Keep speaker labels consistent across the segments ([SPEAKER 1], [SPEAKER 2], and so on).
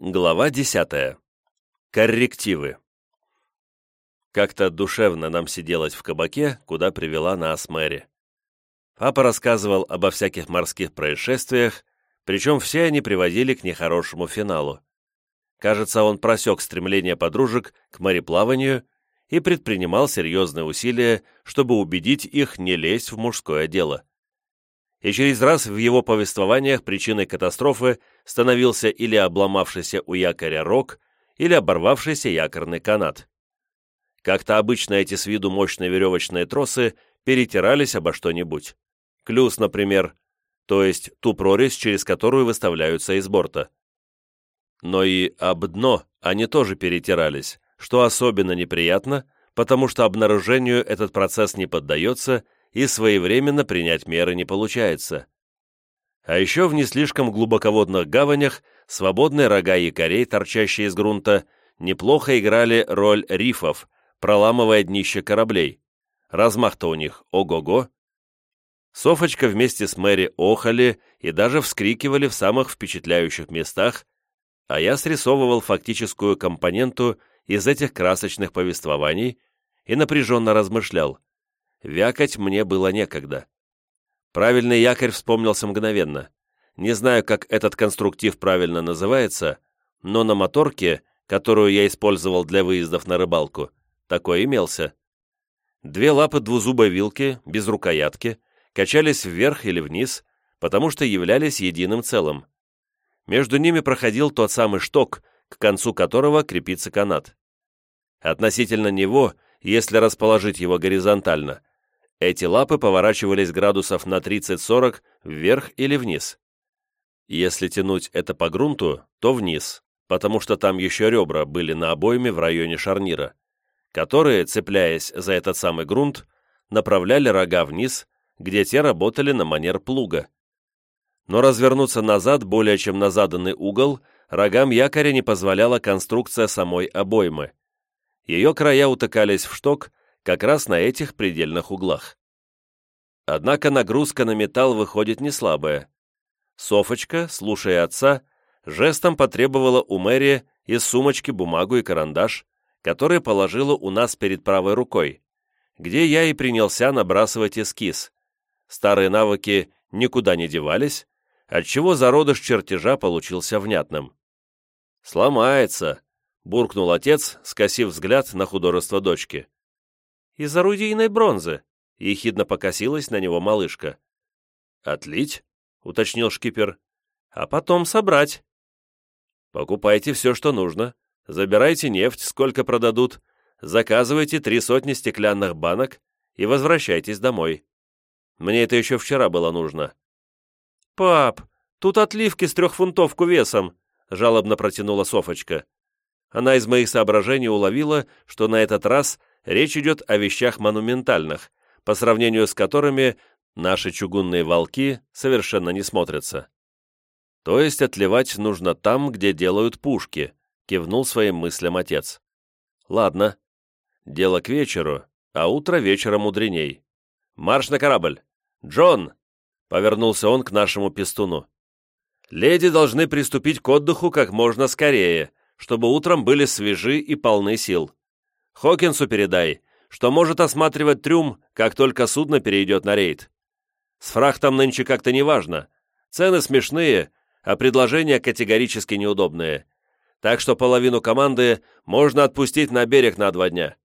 [SPEAKER 1] Глава десятая. Коррективы. Как-то душевно нам сиделось в кабаке, куда привела нас Мэри. Папа рассказывал обо всяких морских происшествиях, причем все они приводили к нехорошему финалу. Кажется, он просек стремление подружек к мореплаванию и предпринимал серьезные усилия, чтобы убедить их не лезть в мужское дело и через раз в его повествованиях причиной катастрофы становился или обломавшийся у якоря рог, или оборвавшийся якорный канат. Как-то обычно эти с виду мощные веревочные тросы перетирались обо что-нибудь. Клюз, например, то есть ту прорезь, через которую выставляются из борта. Но и об дно они тоже перетирались, что особенно неприятно, потому что обнаружению этот процесс не поддается и своевременно принять меры не получается. А еще в не слишком глубоководных гаванях свободные рога якорей, торчащие из грунта, неплохо играли роль рифов, проламывая днище кораблей. Размах-то у них ого-го. Софочка вместе с Мэри охали и даже вскрикивали в самых впечатляющих местах, а я срисовывал фактическую компоненту из этих красочных повествований и напряженно размышлял, Вякать мне было некогда. Правильный якорь вспомнился мгновенно. Не знаю, как этот конструктив правильно называется, но на моторке, которую я использовал для выездов на рыбалку, такой имелся. Две лапы двузубой вилки, без рукоятки, качались вверх или вниз, потому что являлись единым целым. Между ними проходил тот самый шток, к концу которого крепится канат. Относительно него, если расположить его горизонтально, эти лапы поворачивались градусов на 30-40 вверх или вниз. Если тянуть это по грунту, то вниз, потому что там еще ребра были на обойме в районе шарнира, которые, цепляясь за этот самый грунт, направляли рога вниз, где те работали на манер плуга. Но развернуться назад более чем на заданный угол рогам якоря не позволяла конструкция самой обоймы. Ее края утыкались в шток, как раз на этих предельных углах. Однако нагрузка на металл выходит не слабая. Софочка, слушая отца, жестом потребовала у Мэри из сумочки бумагу и карандаш, которые положила у нас перед правой рукой, где я и принялся набрасывать эскиз. Старые навыки никуда не девались, отчего зародыш чертежа получился внятным. «Сломается», — буркнул отец, скосив взгляд на художество дочки из орудийной бронзы», — ехидно покосилась на него малышка. «Отлить?» — уточнил шкипер. «А потом собрать». «Покупайте все, что нужно. Забирайте нефть, сколько продадут. Заказывайте три сотни стеклянных банок и возвращайтесь домой. Мне это еще вчера было нужно». «Пап, тут отливки с трехфунтовку весом», — жалобно протянула Софочка. Она из моих соображений уловила, что на этот раз речь идет о вещах монументальных, по сравнению с которыми наши чугунные волки совершенно не смотрятся. То есть отливать нужно там, где делают пушки, кивнул своим мыслям отец. Ладно, дело к вечеру, а утро вечера мудреней. Марш на корабль! Джон! Повернулся он к нашему пестуну. Леди должны приступить к отдыху как можно скорее, чтобы утром были свежи и полны сил. Хокинсу передай, что может осматривать трюм, как только судно перейдет на рейд. С фрахтом нынче как-то неважно. Цены смешные, а предложения категорически неудобные. Так что половину команды можно отпустить на берег на два дня.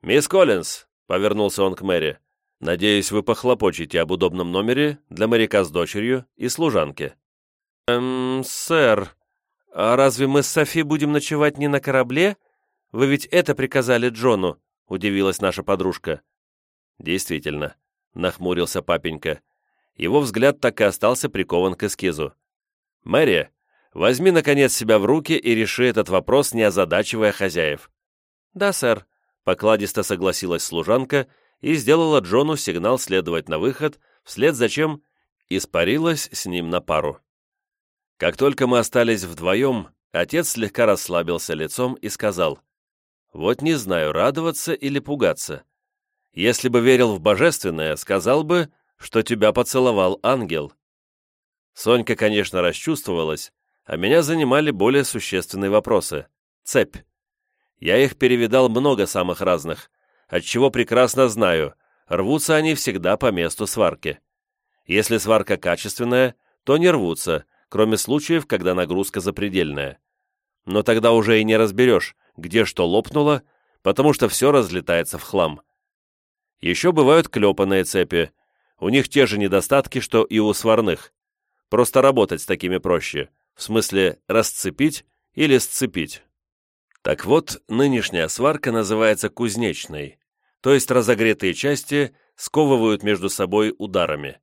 [SPEAKER 1] «Мисс Коллинз», — повернулся он к Мэри, — «надеюсь, вы похлопочете об удобном номере для моряка с дочерью и служанки». «Эм, сэр, а разве мы с Софи будем ночевать не на корабле?» Вы ведь это приказали Джону», — удивилась наша подружка. «Действительно», — нахмурился папенька. Его взгляд так и остался прикован к эскизу. «Мэри, возьми, наконец, себя в руки и реши этот вопрос, не озадачивая хозяев». «Да, сэр», — покладисто согласилась служанка и сделала Джону сигнал следовать на выход, вслед за чем испарилась с ним на пару. Как только мы остались вдвоем, отец слегка расслабился лицом и сказал — вот не знаю, радоваться или пугаться. Если бы верил в божественное, сказал бы, что тебя поцеловал ангел. Сонька, конечно, расчувствовалась, а меня занимали более существенные вопросы. Цепь. Я их перевидал много самых разных, отчего прекрасно знаю, рвутся они всегда по месту сварки. Если сварка качественная, то не рвутся, кроме случаев, когда нагрузка запредельная. Но тогда уже и не разберешь, где что лопнуло, потому что все разлетается в хлам. Еще бывают клепанные цепи. У них те же недостатки, что и у сварных. Просто работать с такими проще. В смысле расцепить или сцепить. Так вот, нынешняя сварка называется кузнечной, то есть разогретые части сковывают между собой ударами.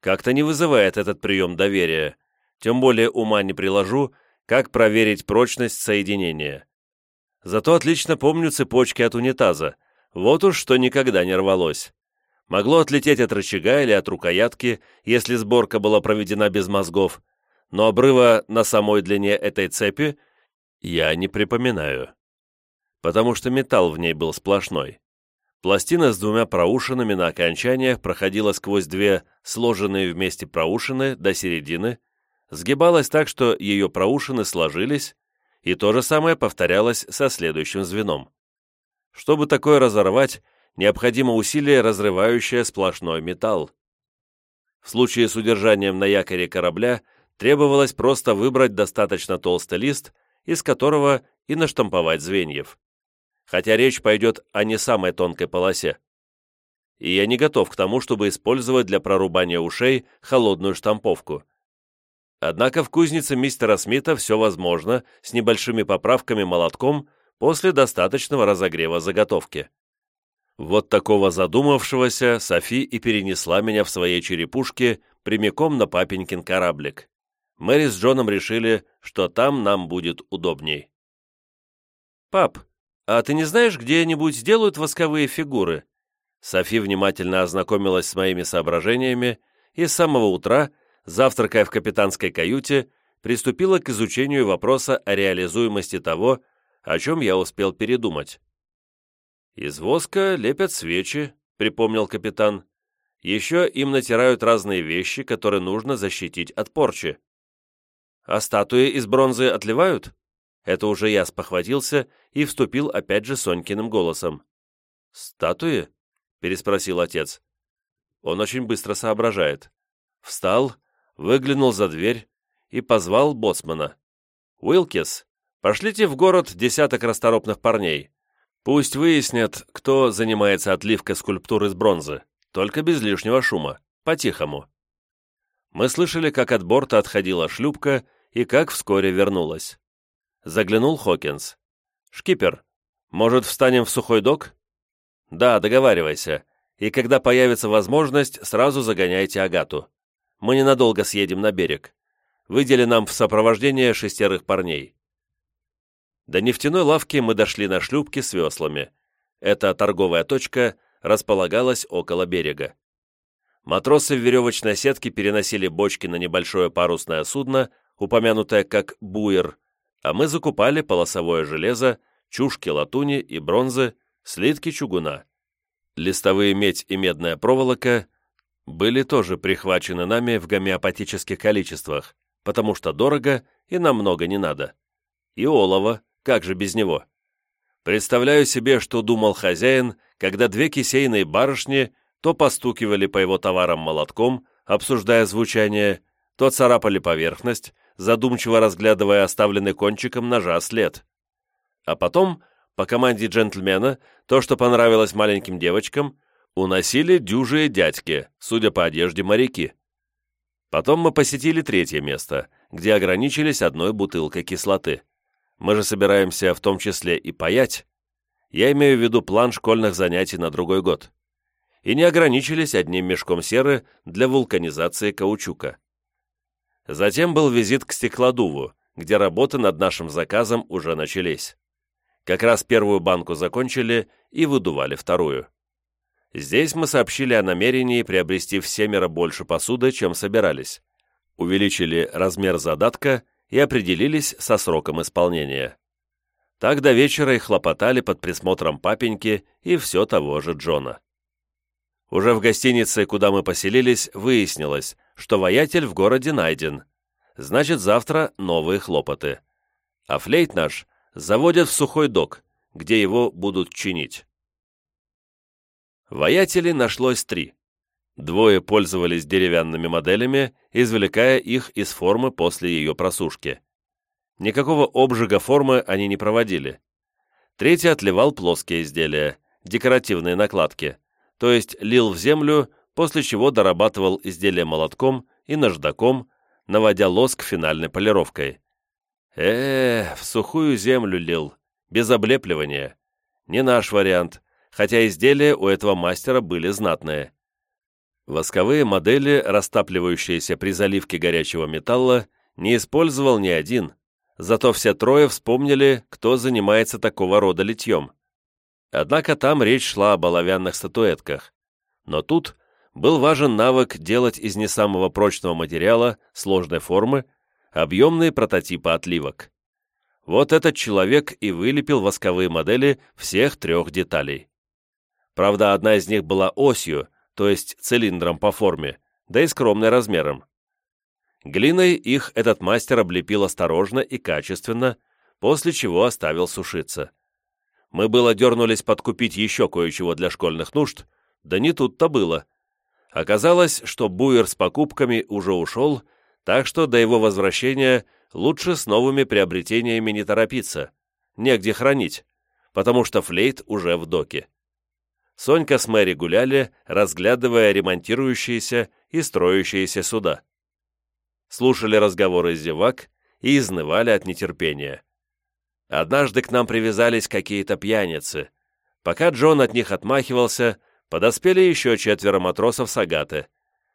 [SPEAKER 1] Как-то не вызывает этот прием доверия, тем более ума не приложу, как проверить прочность соединения. Зато отлично помню цепочки от унитаза, вот уж что никогда не рвалось. Могло отлететь от рычага или от рукоятки, если сборка была проведена без мозгов, но обрыва на самой длине этой цепи я не припоминаю. Потому что металл в ней был сплошной. Пластина с двумя проушинами на окончаниях проходила сквозь две сложенные вместе проушины до середины, сгибалась так, что ее проушины сложились, и то же самое повторялось со следующим звеном. Чтобы такое разорвать, необходимо усилие, разрывающее сплошной металл. В случае с удержанием на якоре корабля требовалось просто выбрать достаточно толстый лист из которого и наштамповать звеньев. Хотя речь пойдет о не самой тонкой полосе. И я не готов к тому, чтобы использовать для прорубания ушей холодную штамповку. Однако в кузнице мистера Смита все возможно с небольшими поправками молотком после достаточного разогрева заготовки. Вот такого задумавшегося Софи и перенесла меня в своей черепушке прямиком на папенькин кораблик. Мэри с Джоном решили, что там нам будет удобней. «Пап, а ты не знаешь, где-нибудь сделают восковые фигуры?» Софи внимательно ознакомилась с моими соображениями и с самого утра, завтракая в капитанской каюте, приступила к изучению вопроса о реализуемости того, о чем я успел передумать. «Из воска лепят свечи», — припомнил капитан. «Еще им натирают разные вещи, которые нужно защитить от порчи. А статуи из бронзы отливают? Это уже я спохватился и вступил опять же Сонькиным голосом. «Статуи?» — переспросил отец. Он очень быстро соображает. Встал, выглянул за дверь и позвал боцмана. «Уилкис, пошлите в город десяток расторопных парней. Пусть выяснят, кто занимается отливкой скульптур из бронзы, только без лишнего шума, по-тихому». Мы слышали, как от борта отходила шлюпка и как вскоре вернулась. Заглянул Хокинс. «Шкипер, может, встанем в сухой док?» «Да, договаривайся. И когда появится возможность, сразу загоняйте Агату. Мы ненадолго съедем на берег. Выдели нам в сопровождение шестерых парней». До нефтяной лавки мы дошли на шлюпке с веслами. Эта торговая точка располагалась около берега. Матросы в веревочной сетке переносили бочки на небольшое парусное судно, упомянутое как буер, а мы закупали полосовое железо, чушки латуни и бронзы, слитки чугуна. Листовые медь и медная проволока были тоже прихвачены нами в гомеопатических количествах, потому что дорого и намного не надо. И олово, как же без него? Представляю себе, что думал хозяин, когда две кисейные барышни то постукивали по его товарам молотком, обсуждая звучание, то царапали поверхность, задумчиво разглядывая оставленный кончиком ножа след. А потом, по команде джентльмена, то, что понравилось маленьким девочкам, уносили дюжие дядьки, судя по одежде моряки. Потом мы посетили третье место, где ограничились одной бутылкой кислоты. Мы же собираемся в том числе и паять. Я имею в виду план школьных занятий на другой год и не ограничились одним мешком серы для вулканизации каучука. Затем был визит к стеклодуву, где работы над нашим заказом уже начались. Как раз первую банку закончили и выдували вторую. Здесь мы сообщили о намерении приобрести в семеро больше посуды, чем собирались. Увеличили размер задатка и определились со сроком исполнения. Так до вечера и хлопотали под присмотром папеньки и все того же Джона. Уже в гостинице, куда мы поселились, выяснилось, что воятель в городе найден. значит завтра новые хлопоты. А флейт наш заводят в сухой док, где его будут чинить. Воятелей нашлось три. Двое пользовались деревянными моделями, извлекая их из формы после ее просушки. Никакого обжига формы они не проводили. Третий отливал плоские изделия, декоративные накладки, то есть лил в землю, после чего дорабатывал изделие молотком и наждаком, наводя лоск финальной полировкой. э в сухую землю лил, без облепливания. Не наш вариант, хотя изделия у этого мастера были знатные. Восковые модели, растапливающиеся при заливке горячего металла, не использовал ни один, зато все трое вспомнили, кто занимается такого рода литьем. Однако там речь шла об оловянных статуэтках. Но тут был важен навык делать из не самого прочного материала, сложной формы, объемные прототипы отливок. Вот этот человек и вылепил восковые модели всех трех деталей. Правда, одна из них была осью, то есть цилиндром по форме, да и скромной размером. Глиной их этот мастер облепил осторожно и качественно, после чего оставил сушиться. Мы было дернулись подкупить еще кое-чего для школьных нужд, да не тут-то было. Оказалось, что Буер с покупками уже ушел, так что до его возвращения лучше с новыми приобретениями не торопиться, негде хранить, потому что флейт уже в доке. Сонька с Мэри гуляли, разглядывая ремонтирующиеся и строящиеся суда. Слушали разговоры зевак и изнывали от нетерпения. Однажды к нам привязались какие-то пьяницы. Пока Джон от них отмахивался, подоспели еще четверо матросов с Агаты.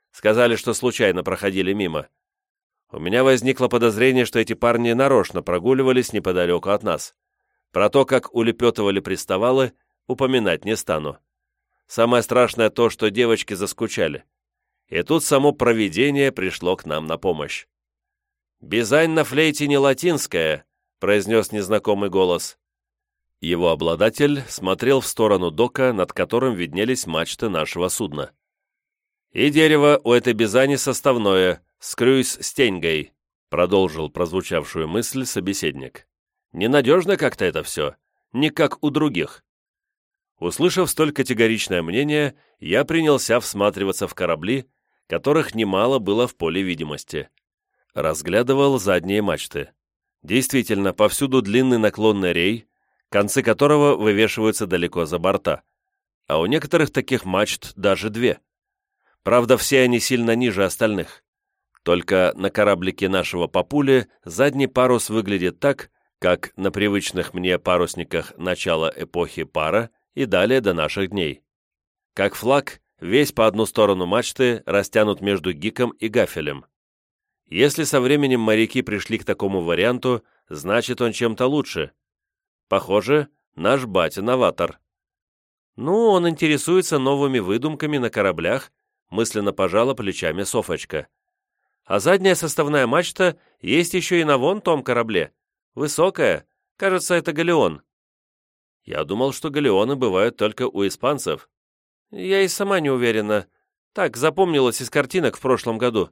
[SPEAKER 1] Сказали, что случайно проходили мимо. У меня возникло подозрение, что эти парни нарочно прогуливались неподалеку от нас. Про то, как улепетывали приставалы, упоминать не стану. Самое страшное то, что девочки заскучали. И тут само провидение пришло к нам на помощь. «Бизань на флейте не латинская», — произнес незнакомый голос. Его обладатель смотрел в сторону дока, над которым виднелись мачты нашего судна. «И дерево у этой бизани составное, скрюсь с теньгой», — продолжил прозвучавшую мысль собеседник. «Ненадежно как-то это все, не как у других. Услышав столь категоричное мнение, я принялся всматриваться в корабли, которых немало было в поле видимости. Разглядывал задние мачты. Действительно, повсюду длинный наклонный рей, концы которого вывешиваются далеко за борта. А у некоторых таких мачт даже две. Правда, все они сильно ниже остальных. Только на кораблике нашего Папули задний парус выглядит так, как на привычных мне парусниках начала эпохи пара и далее до наших дней. Как флаг, весь по одну сторону мачты растянут между гиком и гафелем. Если со временем моряки пришли к такому варианту, значит он чем-то лучше. Похоже, наш батя-новатор. Ну, он интересуется новыми выдумками на кораблях, мысленно пожала плечами Софочка. А задняя составная мачта есть еще и на вон том корабле. Высокая, кажется, это галеон. Я думал, что галеоны бывают только у испанцев. Я и сама не уверена. Так, запомнилось из картинок в прошлом году.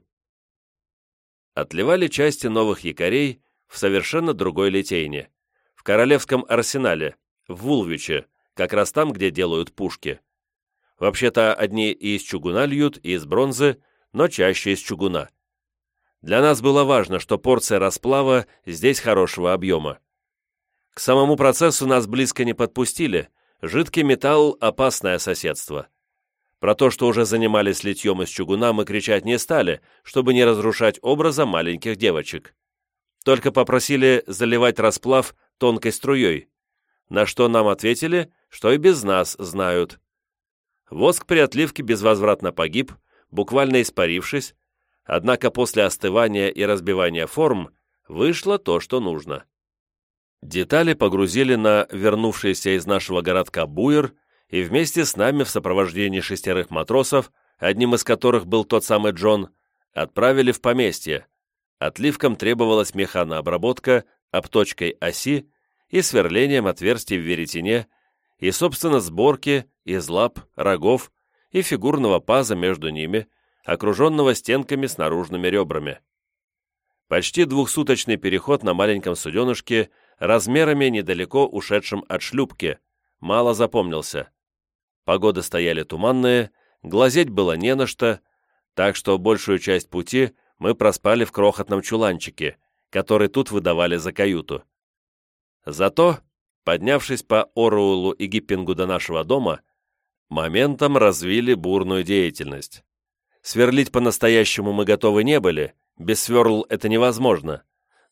[SPEAKER 1] Отливали части новых якорей в совершенно другой литейне. В Королевском арсенале, в Вулвиче, как раз там, где делают пушки. Вообще-то одни и из чугуна льют, и из бронзы, но чаще из чугуна. Для нас было важно, что порция расплава здесь хорошего объема. К самому процессу нас близко не подпустили. Жидкий металл – опасное соседство. Про то, что уже занимались литьем из чугуна, мы кричать не стали, чтобы не разрушать образа маленьких девочек. Только попросили заливать расплав тонкой струей, на что нам ответили, что и без нас знают. Воск при отливке безвозвратно погиб, буквально испарившись, однако после остывания и разбивания форм вышло то, что нужно. Детали погрузили на вернувшийся из нашего городка буер и вместе с нами в сопровождении шестерых матросов, одним из которых был тот самый Джон, отправили в поместье. Отливкам требовалась механообработка обточкой оси и сверлением отверстий в веретене, и, собственно, сборки из лап, рогов и фигурного паза между ними, окруженного стенками с наружными ребрами. Почти двухсуточный переход на маленьком суденышке, размерами недалеко ушедшим от шлюпки, мало запомнился. Погоды стояли туманные, глазеть было не на что, так что большую часть пути мы проспали в крохотном чуланчике, который тут выдавали за каюту. Зато, поднявшись по Оруэлу и Гиппингу до нашего дома, моментом развили бурную деятельность. Сверлить по-настоящему мы готовы не были, без сверл это невозможно,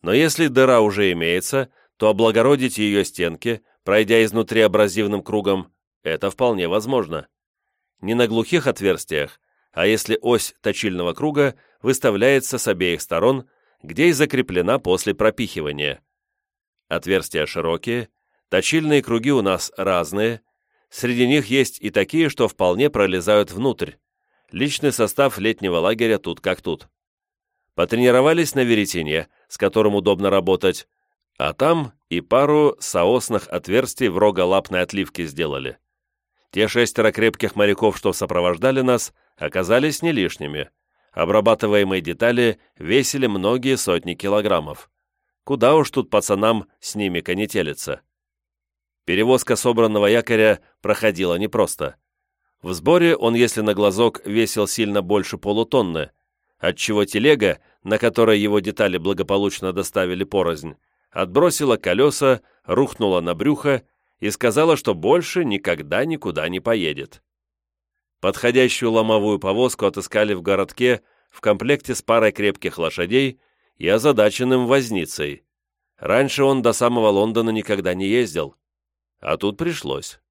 [SPEAKER 1] но если дыра уже имеется, то облагородить ее стенки, пройдя изнутри абразивным кругом, это вполне возможно. Не на глухих отверстиях, а если ось точильного круга выставляется с обеих сторон, где и закреплена после пропихивания. Отверстия широкие, точильные круги у нас разные, среди них есть и такие, что вполне пролезают внутрь. Личный состав летнего лагеря тут как тут. Потренировались на веретене, с которым удобно работать, а там и пару соосных отверстий в рого-лапной отливке сделали. Те шестеро крепких моряков, что сопровождали нас, оказались не лишними. Обрабатываемые детали весили многие сотни килограммов. Куда уж тут пацанам с ними конетелиться. Перевозка собранного якоря проходила непросто. В сборе он, если на глазок, весил сильно больше полутонны, отчего телега, на которой его детали благополучно доставили порознь, отбросила колеса, рухнула на брюхо и сказала, что больше никогда никуда не поедет. Подходящую ломовую повозку отыскали в городке в комплекте с парой крепких лошадей и озадаченным возницей. Раньше он до самого Лондона никогда не ездил, а тут пришлось.